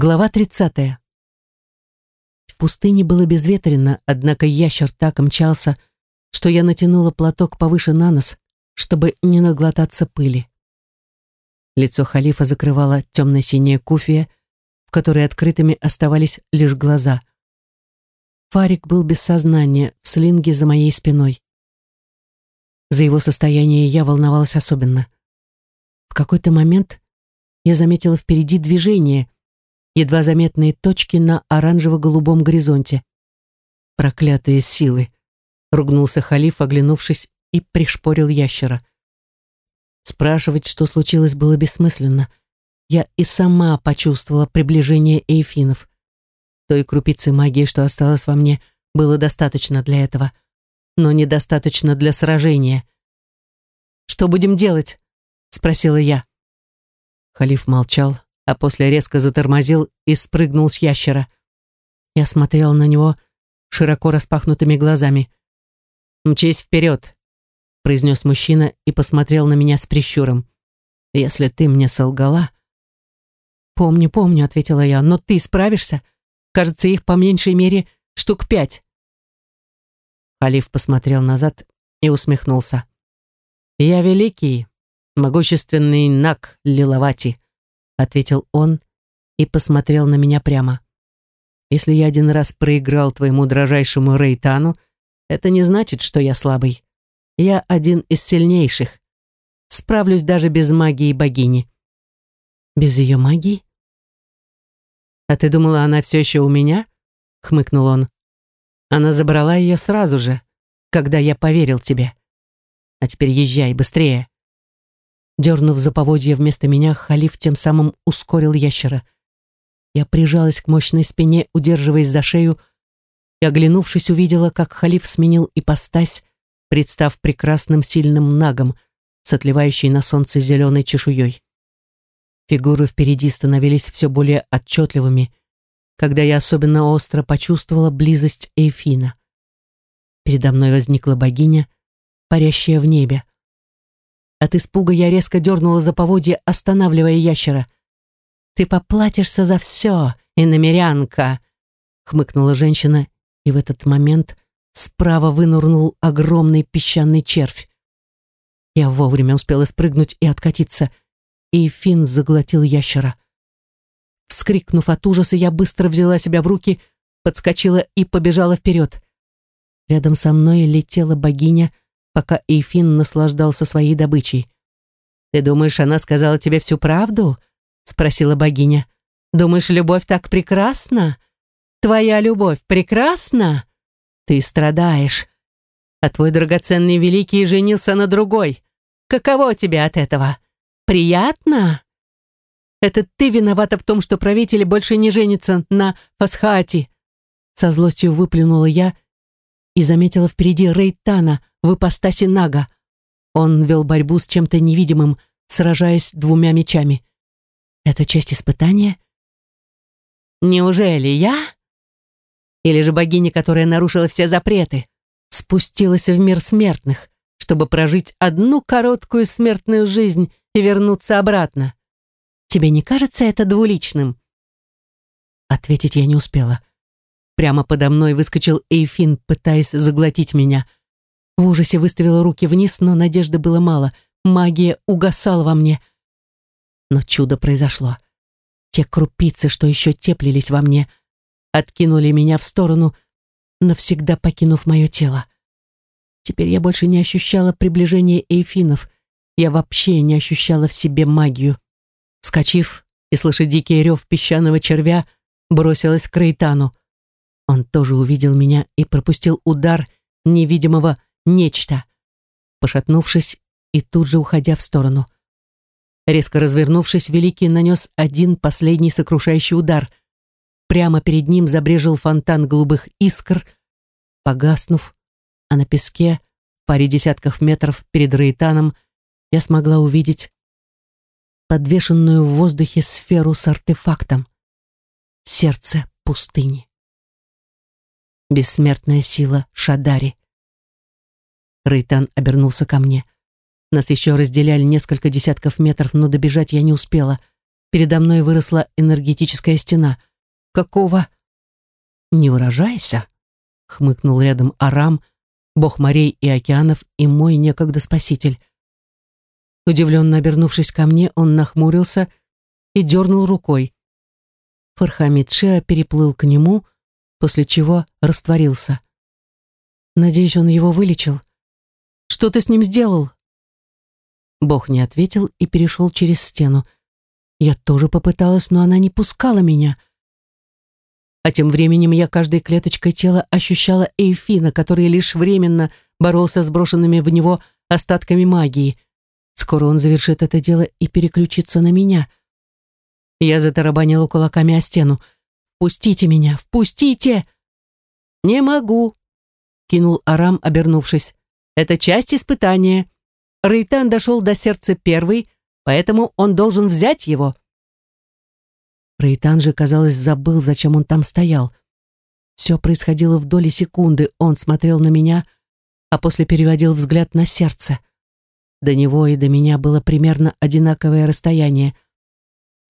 Глава 30. В пустыне было безветренно, однако ящер так мчался, что я натянула платок повыше на нос, чтобы не наглотаться пыли. Лицо халифа закрывала темно-синяя куфия, в которой открытыми оставались лишь глаза. Фарик был без сознания, в слинге за моей спиной. За его состояние я волновалась особенно. В какой-то момент я заметила впереди движение — едва заметные точки на оранжево-голубом горизонте. «Проклятые силы!» — ругнулся халиф, оглянувшись, и пришпорил ящера. Спрашивать, что случилось, было бессмысленно. Я и сама почувствовала приближение эйфинов. Той крупицы магии, что осталось во мне, было достаточно для этого, но недостаточно для сражения. «Что будем делать?» — спросила я. Халиф молчал, а после резко затормозил и спрыгнул с ящера. Я смотрел на него широко распахнутыми глазами. «Мчись вперед!» — произнес мужчина и посмотрел на меня с прищуром. «Если ты мне солгала...» «Помню, помню», — ответила я, — «но ты справишься? Кажется, их по меньшей мере штук пять». Халиф посмотрел назад и усмехнулся. «Я великий, могущественный Нак Лиловати ответил он и посмотрел на меня прямо. Если я один раз проиграл твоему дрожайшему Рейтану, это не значит, что я слабый. Я один из сильнейших. Справлюсь даже без магии богини. Без ее магии? А ты думала, она все еще у меня? Хмыкнул он. Она забрала ее сразу же, когда я поверил тебе. А теперь езжай быстрее. Дернув за поводья вместо меня, халиф тем самым ускорил ящера. Я прижалась к мощной спине, удерживаясь за шею, и, оглянувшись, увидела, как халиф сменил ипостась, представ прекрасным сильным нагом с отливающей на солнце зеленой чешуей. Фигуры впереди становились все более отчетливыми, когда я особенно остро почувствовала близость Эйфина. Передо мной возникла богиня, парящая в небе. От испуга я резко дернула за поводья, останавливая ящера. «Ты поплатишься за все, иномерянка!» хмыкнула женщина, и в этот момент справа вынырнул огромный песчаный червь. Я вовремя успела спрыгнуть и откатиться, и Финн заглотил ящера. Вскрикнув от ужаса, я быстро взяла себя в руки, подскочила и побежала вперед. Рядом со мной летела богиня, пока Эйфин наслаждался своей добычей. «Ты думаешь, она сказала тебе всю правду?» — спросила богиня. «Думаешь, любовь так прекрасна? Твоя любовь прекрасна? Ты страдаешь, а твой драгоценный великий женился на другой. Каково тебе от этого? Приятно?» «Это ты виновата в том, что правители больше не женятся на Фасхати!» Со злостью выплюнула я и заметила впереди Рейтана в ипостаси Нага. Он вел борьбу с чем-то невидимым, сражаясь двумя мечами. Это часть испытания? Неужели я? Или же богиня, которая нарушила все запреты, спустилась в мир смертных, чтобы прожить одну короткую смертную жизнь и вернуться обратно? Тебе не кажется это двуличным? Ответить я не успела. Прямо подо мной выскочил Эйфин, пытаясь заглотить меня. В ужасе выставила руки вниз, но надежды было мало. Магия угасала во мне. Но чудо произошло. Те крупицы, что еще теплились во мне, откинули меня в сторону, навсегда покинув мое тело. Теперь я больше не ощущала приближения эйфинов. Я вообще не ощущала в себе магию. Скочив и слыша дикий рев песчаного червя, бросилась к Рейтану. Он тоже увидел меня и пропустил удар невидимого нечто. Пошатнувшись и тут же уходя в сторону. Резко развернувшись, Великий нанес один последний сокрушающий удар. Прямо перед ним забрежил фонтан голубых искр, погаснув, а на песке, паре десятков метров перед Рейтаном, я смогла увидеть подвешенную в воздухе сферу с артефактом. Сердце пустыни бессмертная сила Шадари. Рейтан обернулся ко мне. Нас еще разделяли несколько десятков метров, но добежать я не успела. передо мной выросла энергетическая стена. «Какого?» «Не выражайся», — хмыкнул рядом Арам, бог морей и океанов и мой некогда спаситель. Удивленно обернувшись ко мне, он нахмурился и дернул рукой. Фархамид Шеа переплыл к нему, после чего растворился. Надеюсь, он его вылечил. «Что ты с ним сделал?» Бог не ответил и перешел через стену. Я тоже попыталась, но она не пускала меня. А тем временем я каждой клеточкой тела ощущала Эйфина, который лишь временно боролся с брошенными в него остатками магии. Скоро он завершит это дело и переключится на меня. Я затарабанила кулаками о стену. «Впустите меня! Впустите!» «Не могу!» — кинул Арам, обернувшись. «Это часть испытания. Рейтан дошел до сердца первый, поэтому он должен взять его». Рейтан же, казалось, забыл, зачем он там стоял. Все происходило в доли секунды. Он смотрел на меня, а после переводил взгляд на сердце. До него и до меня было примерно одинаковое расстояние —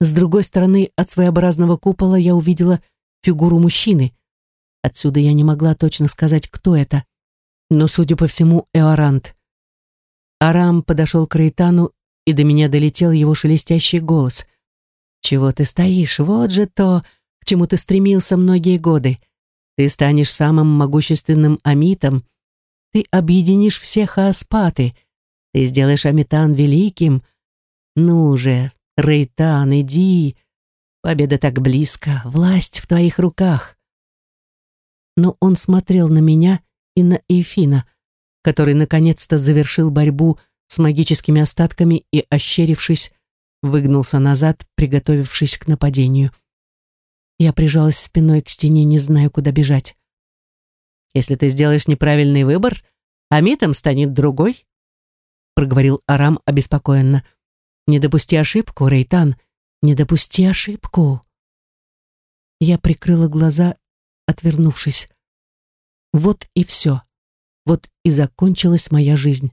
с другой стороны от своеобразного купола я увидела фигуру мужчины. Отсюда я не могла точно сказать, кто это. Но, судя по всему, Эорант. Арам подошел к Рейтану, и до меня долетел его шелестящий голос. «Чего ты стоишь? Вот же то, к чему ты стремился многие годы. Ты станешь самым могущественным амитом. Ты объединишь все хаоспаты. Ты сделаешь Амитан великим. Ну же, Рейтан, иди. Победа так близко, власть в твоих руках. Но он смотрел на меня и на Эйфина, который наконец-то завершил борьбу с магическими остатками и, ощерившись, выгнулся назад, приготовившись к нападению. Я прижалась спиной к стене, не зная, куда бежать. «Если ты сделаешь неправильный выбор, Амитом станет другой», проговорил Арам обеспокоенно. Не допусти ошибку, Рейтан, не допусти ошибку. Я прикрыла глаза, отвернувшись. Вот и все. Вот и закончилась моя жизнь.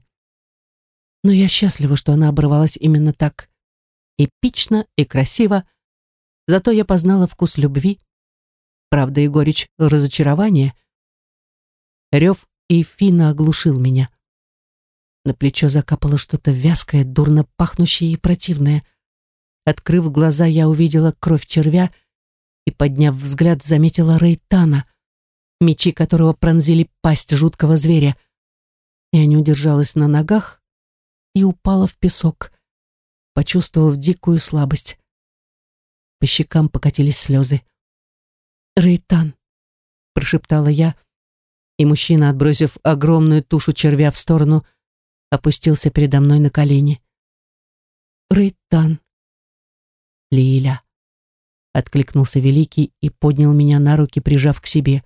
Но я счастлива, что она оборвалась именно так. Эпично и красиво. Зато я познала вкус любви. Правда и горечь разочарования. Рев и оглушил меня. На плечо закапало что-то вязкое, дурно пахнущее и противное. Открыв глаза, я увидела кровь червя и, подняв взгляд, заметила Рейтана, мечи которого пронзили пасть жуткого зверя. Я не удержалась на ногах и упала в песок, почувствовав дикую слабость. По щекам покатились слезы. «Рейтан», — прошептала я, и мужчина, отбросив огромную тушу червя в сторону, — опустился передо мной на колени. «Рейтан!» «Лиля!» — откликнулся Великий и поднял меня на руки, прижав к себе.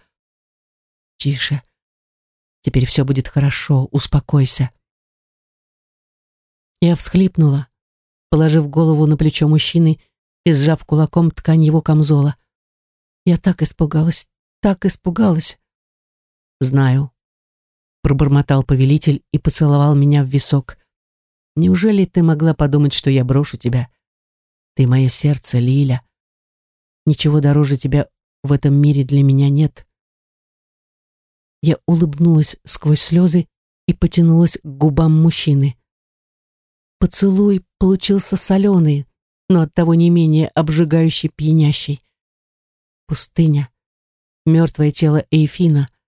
«Тише. Теперь все будет хорошо, успокойся». Я всхлипнула, положив голову на плечо мужчины и сжав кулаком ткань его камзола. Я так испугалась, так испугалась. «Знаю», пробормотал повелитель и поцеловал меня в висок. Неужели ты могла подумать, что я брошу тебя? Ты мое сердце, Лиля. Ничего дороже тебя в этом мире для меня нет. Я улыбнулась сквозь слезы и потянулась к губам мужчины. Поцелуй получился соленый, но оттого не менее обжигающий пьянящий. Пустыня, мертвое тело Эйфина —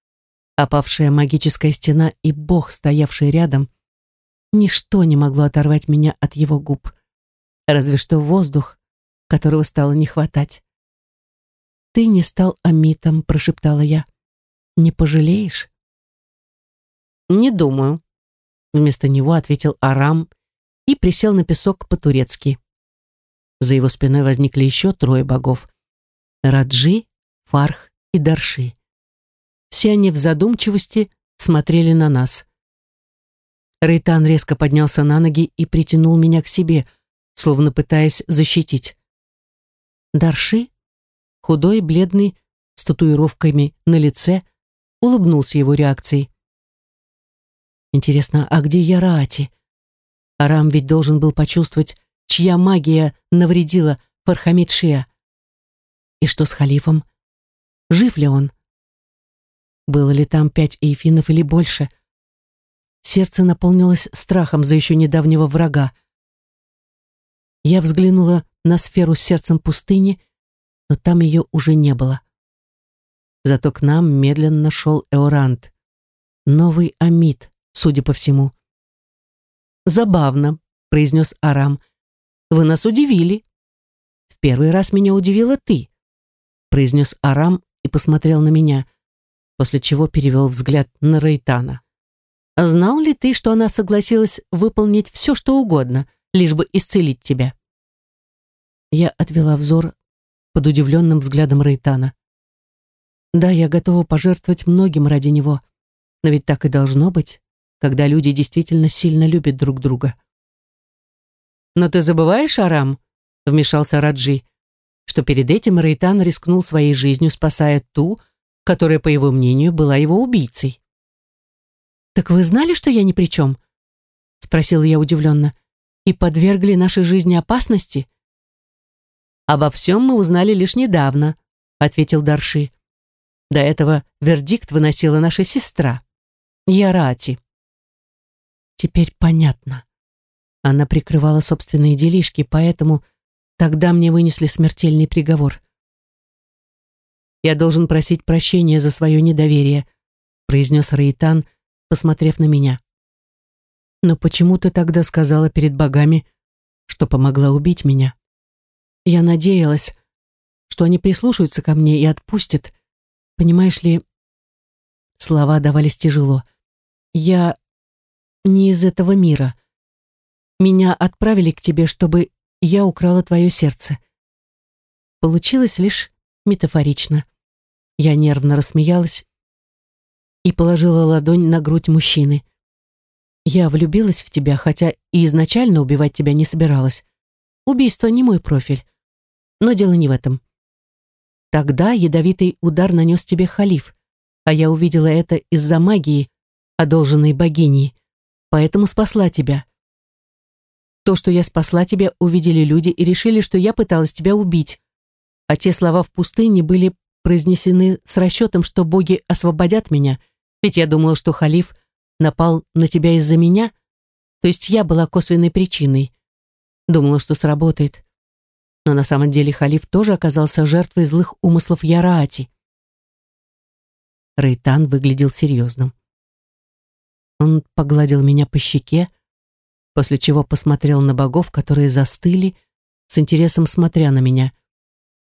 опавшая магическая стена и бог, стоявший рядом, ничто не могло оторвать меня от его губ, разве что воздух, которого стало не хватать. «Ты не стал амитом», — прошептала я. «Не пожалеешь?» «Не думаю», — вместо него ответил Арам и присел на песок по-турецки. За его спиной возникли еще трое богов — Раджи, Фарх и Дарши. Все они в задумчивости смотрели на нас. Рейтан резко поднялся на ноги и притянул меня к себе, словно пытаясь защитить. Дарши, худой, бледный, с татуировками на лице, улыбнулся его реакцией. Интересно, а где Яраати? Арам ведь должен был почувствовать, чья магия навредила Фархамид Шия. И что с халифом? Жив ли он? Было ли там пять эйфинов или больше? Сердце наполнилось страхом за еще недавнего врага. Я взглянула на сферу с сердцем пустыни, но там ее уже не было. Зато к нам медленно шел Эорант. Новый Амид, судя по всему. «Забавно», — произнес Арам. «Вы нас удивили». «В первый раз меня удивила ты», — произнес Арам и посмотрел на меня, после чего перевел взгляд на Рейтана. «А знал ли ты, что она согласилась выполнить все, что угодно, лишь бы исцелить тебя?» Я отвела взор под удивленным взглядом Рейтана. «Да, я готова пожертвовать многим ради него, но ведь так и должно быть когда люди действительно сильно любят друг друга. «Но ты забываешь, Арам?» — вмешался Раджи, что перед этим Рейтан рискнул своей жизнью, спасая ту, которая, по его мнению, была его убийцей. «Так вы знали, что я ни при чем?» — спросила я удивленно. «И подвергли нашей жизни опасности?» «Обо всем мы узнали лишь недавно», — ответил Дарши. «До этого вердикт выносила наша сестра, Ярати». Теперь понятно. Она прикрывала собственные делишки, поэтому тогда мне вынесли смертельный приговор. «Я должен просить прощения за свое недоверие», произнес Раитан, посмотрев на меня. «Но почему ты тогда сказала перед богами, что помогла убить меня? Я надеялась, что они прислушаются ко мне и отпустят. Понимаешь ли...» Слова давались тяжело. «Я не из этого мира. Меня отправили к тебе, чтобы я украла твое сердце. Получилось лишь метафорично. Я нервно рассмеялась и положила ладонь на грудь мужчины. Я влюбилась в тебя, хотя и изначально убивать тебя не собиралась. Убийство не мой профиль. Но дело не в этом. Тогда ядовитый удар нанес тебе халиф, а я увидела это из-за магии, одолженной богиней поэтому спасла тебя. То, что я спасла тебя, увидели люди и решили, что я пыталась тебя убить. А те слова в пустыне были произнесены с расчетом, что боги освободят меня, ведь я думала, что халиф напал на тебя из-за меня, то есть я была косвенной причиной. Думала, что сработает. Но на самом деле халиф тоже оказался жертвой злых умыслов Яраати. Рейтан выглядел серьезным. Он погладил меня по щеке, после чего посмотрел на богов, которые застыли, с интересом смотря на меня.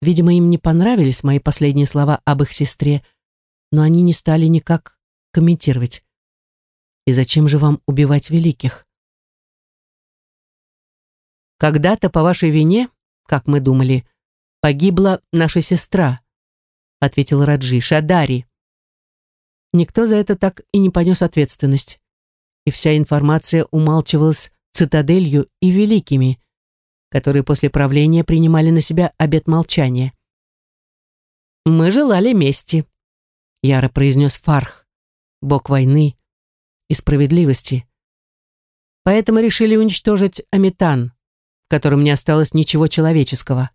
Видимо, им не понравились мои последние слова об их сестре, но они не стали никак комментировать. И зачем же вам убивать великих? Когда-то по вашей вине, как мы думали, погибла наша сестра, ответил Раджи, Шадари. Никто за это так и не понес ответственность и вся информация умалчивалась цитаделью и великими, которые после правления принимали на себя обет молчания. «Мы желали мести», — яро произнес Фарх, бог войны и справедливости. Поэтому решили уничтожить Аметан, в котором не осталось ничего человеческого.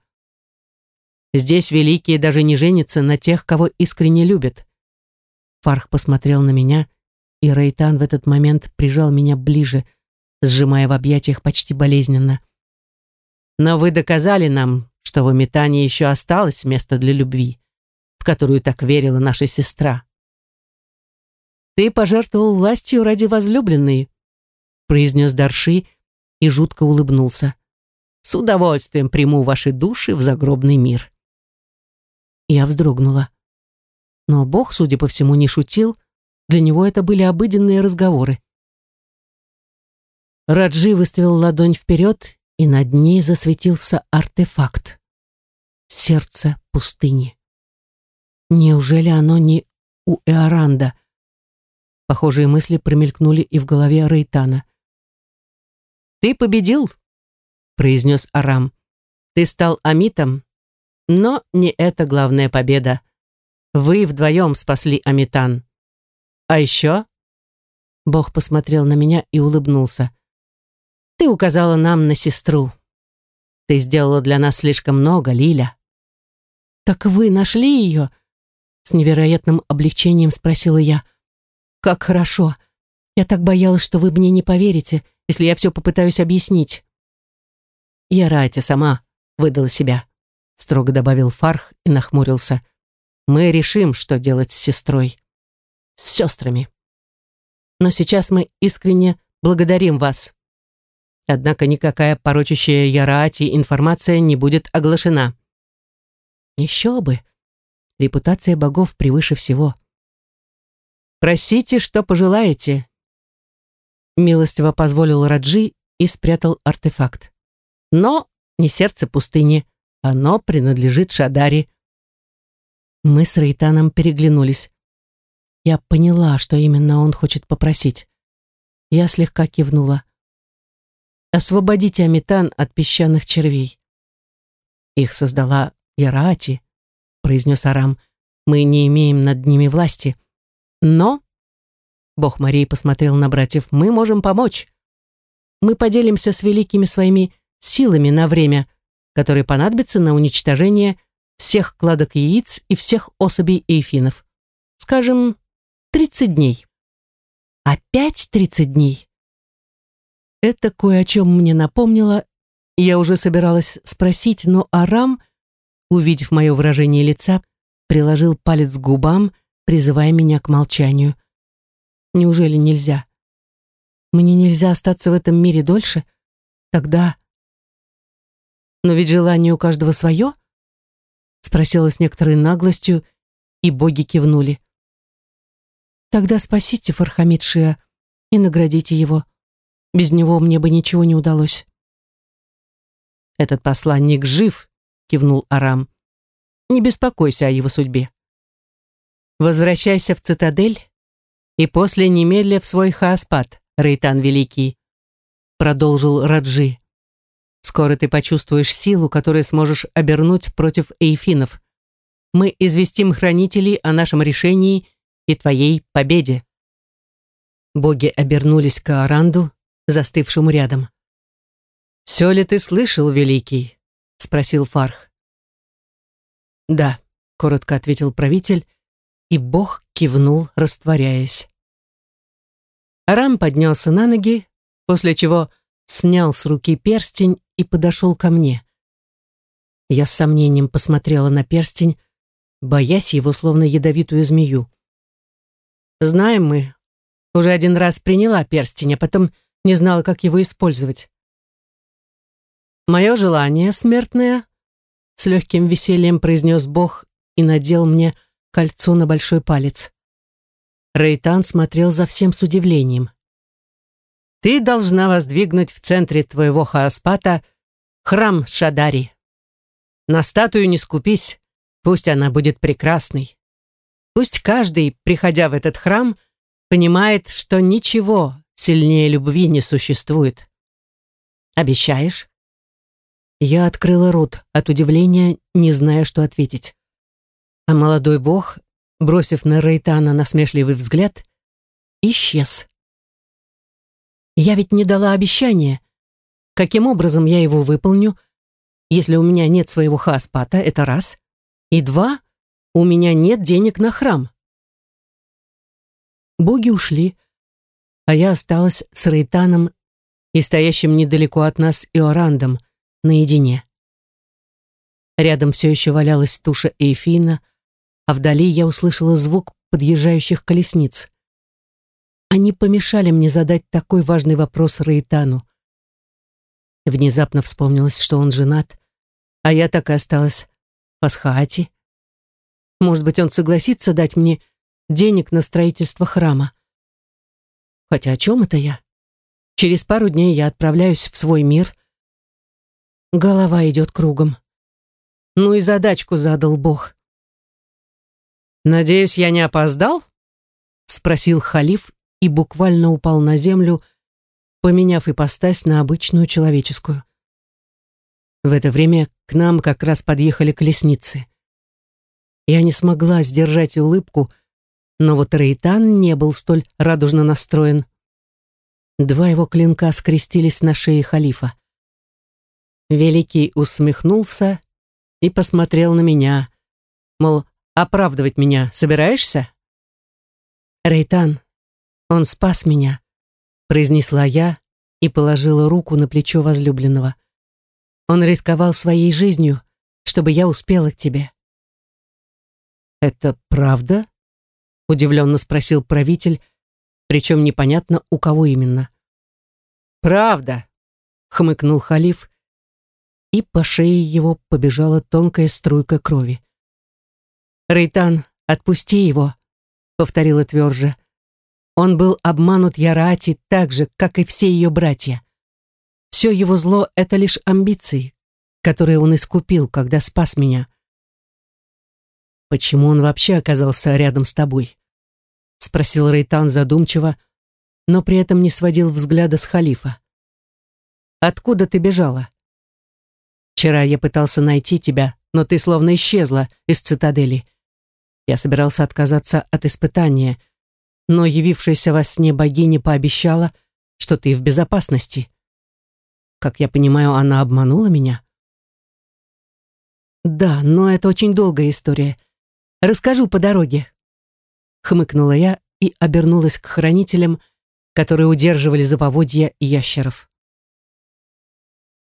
Здесь великие даже не женятся на тех, кого искренне любят. Фарх посмотрел на меня и Рейтан в этот момент прижал меня ближе, сжимая в объятиях почти болезненно. «Но вы доказали нам, что в метании еще осталось место для любви, в которую так верила наша сестра. Ты пожертвовал властью ради возлюбленной», произнес Дарши и жутко улыбнулся. «С удовольствием приму ваши души в загробный мир». Я вздрогнула. Но Бог, судя по всему, не шутил, для него это были обыденные разговоры. Раджи выставил ладонь вперед, и над ней засветился артефакт. Сердце пустыни. Неужели оно не у Эоранда? Похожие мысли промелькнули и в голове Рейтана. «Ты победил», — произнес Арам. «Ты стал Амитом, но не это главная победа. Вы вдвоем спасли Амитан. А еще...» Бог посмотрел на меня и улыбнулся. «Ты указала нам на сестру. Ты сделала для нас слишком много, Лиля. Так вы нашли ее? С невероятным облегчением спросила я. Как хорошо. Я так боялась, что вы мне не поверите, если я все попытаюсь объяснить. Я Рати сама выдала себя, строго добавил Фарх и нахмурился. Мы решим, что делать с сестрой. С сестрами. Но сейчас мы искренне благодарим вас. Однако никакая порочащая Ярати информация не будет оглашена. Еще бы. Репутация богов превыше всего. Просите, что пожелаете. Милостиво позволил Раджи и спрятал артефакт. Но не сердце пустыни, оно принадлежит Шадари. Мы с Рейтаном переглянулись. Я поняла, что именно он хочет попросить. Я слегка кивнула. «Освободите Аметан от песчаных червей». «Их создала Ярати», — произнес Арам. «Мы не имеем над ними власти. Но...» Бог Марии посмотрел на братьев. «Мы можем помочь. Мы поделимся с великими своими силами на время, которые понадобятся на уничтожение всех кладок яиц и всех особей эйфинов. Скажем, 30 дней. Опять 30 дней? Это кое о чем мне напомнило. Я уже собиралась спросить, но Арам, увидев мое выражение лица, приложил палец к губам, призывая меня к молчанию. Неужели нельзя? Мне нельзя остаться в этом мире дольше? Тогда но ведь желание у каждого свое? Спросила с некоторой наглостью, и боги кивнули. Тогда спасите Фархамид Шиа и наградите его. Без него мне бы ничего не удалось. Этот посланник жив, кивнул Арам. Не беспокойся о его судьбе. Возвращайся в цитадель и после немедля в свой хааспад, Рейтан Великий, продолжил Раджи. Скоро ты почувствуешь силу, которую сможешь обернуть против эйфинов. Мы известим хранителей о нашем решении и твоей победе». Боги обернулись к Аранду, застывшему рядом. «Все ли ты слышал, Великий?» — спросил Фарх. «Да», — коротко ответил правитель, и бог кивнул, растворяясь. Арам поднялся на ноги, после чего снял с руки перстень и подошел ко мне. Я с сомнением посмотрела на перстень, боясь его словно ядовитую змею. Знаем мы, уже один раз приняла перстень, а потом не знала, как его использовать. Мое желание смертное, с легким весельем произнес Бог и надел мне кольцо на большой палец. Рейтан смотрел за всем с удивлением. Ты должна воздвигнуть в центре твоего хааспата храм Шадари. На статую не скупись, пусть она будет прекрасной. Пусть каждый, приходя в этот храм, понимает, что ничего сильнее любви не существует. Обещаешь? Я открыла рот от удивления, не зная, что ответить. А молодой бог, бросив на Рейтана насмешливый взгляд, исчез. Я ведь не дала обещания. Каким образом я его выполню, если у меня нет своего хаспата, это раз. И два, у меня нет денег на храм. Боги ушли, а я осталась с Рейтаном и стоящим недалеко от нас Иорандом наедине. Рядом все еще валялась туша Эйфина, а вдали я услышала звук подъезжающих колесниц. Они помешали мне задать такой важный вопрос Рейтану. Внезапно вспомнилось, что он женат, а я так и осталась в Асхаате. Может быть, он согласится дать мне денег на строительство храма. Хотя о чем это я? Через пару дней я отправляюсь в свой мир. Голова идет кругом. Ну и задачку задал Бог. «Надеюсь, я не опоздал?» — спросил халиф и буквально упал на землю, поменяв ипостась на обычную человеческую. В это время к нам как раз подъехали колесницы. Я не смогла сдержать улыбку, но вот Рейтан не был столь радужно настроен. Два его клинка скрестились на шее халифа. Великий усмехнулся и посмотрел на меня, мол, оправдывать меня собираешься? Рейтан, он спас меня, произнесла я и положила руку на плечо возлюбленного. Он рисковал своей жизнью, чтобы я успела к тебе. «Это правда?» — удивленно спросил правитель, причем непонятно, у кого именно. «Правда», — хмыкнул халиф, и по шее его побежала тонкая струйка крови. «Рейтан, отпусти его», — повторила тверже. Он был обманут Ярати так же, как и все ее братья. Все его зло — это лишь амбиции, которые он искупил, когда спас меня. «Почему он вообще оказался рядом с тобой?» — спросил Рейтан задумчиво, но при этом не сводил взгляда с халифа. «Откуда ты бежала?» «Вчера я пытался найти тебя, но ты словно исчезла из цитадели. Я собирался отказаться от испытания, но явившаяся во сне богиня пообещала, что ты в безопасности. Как я понимаю, она обманула меня?» «Да, но это очень долгая история. Расскажу по дороге. Хмыкнула я и обернулась к хранителям, которые удерживали за поводья ящеров.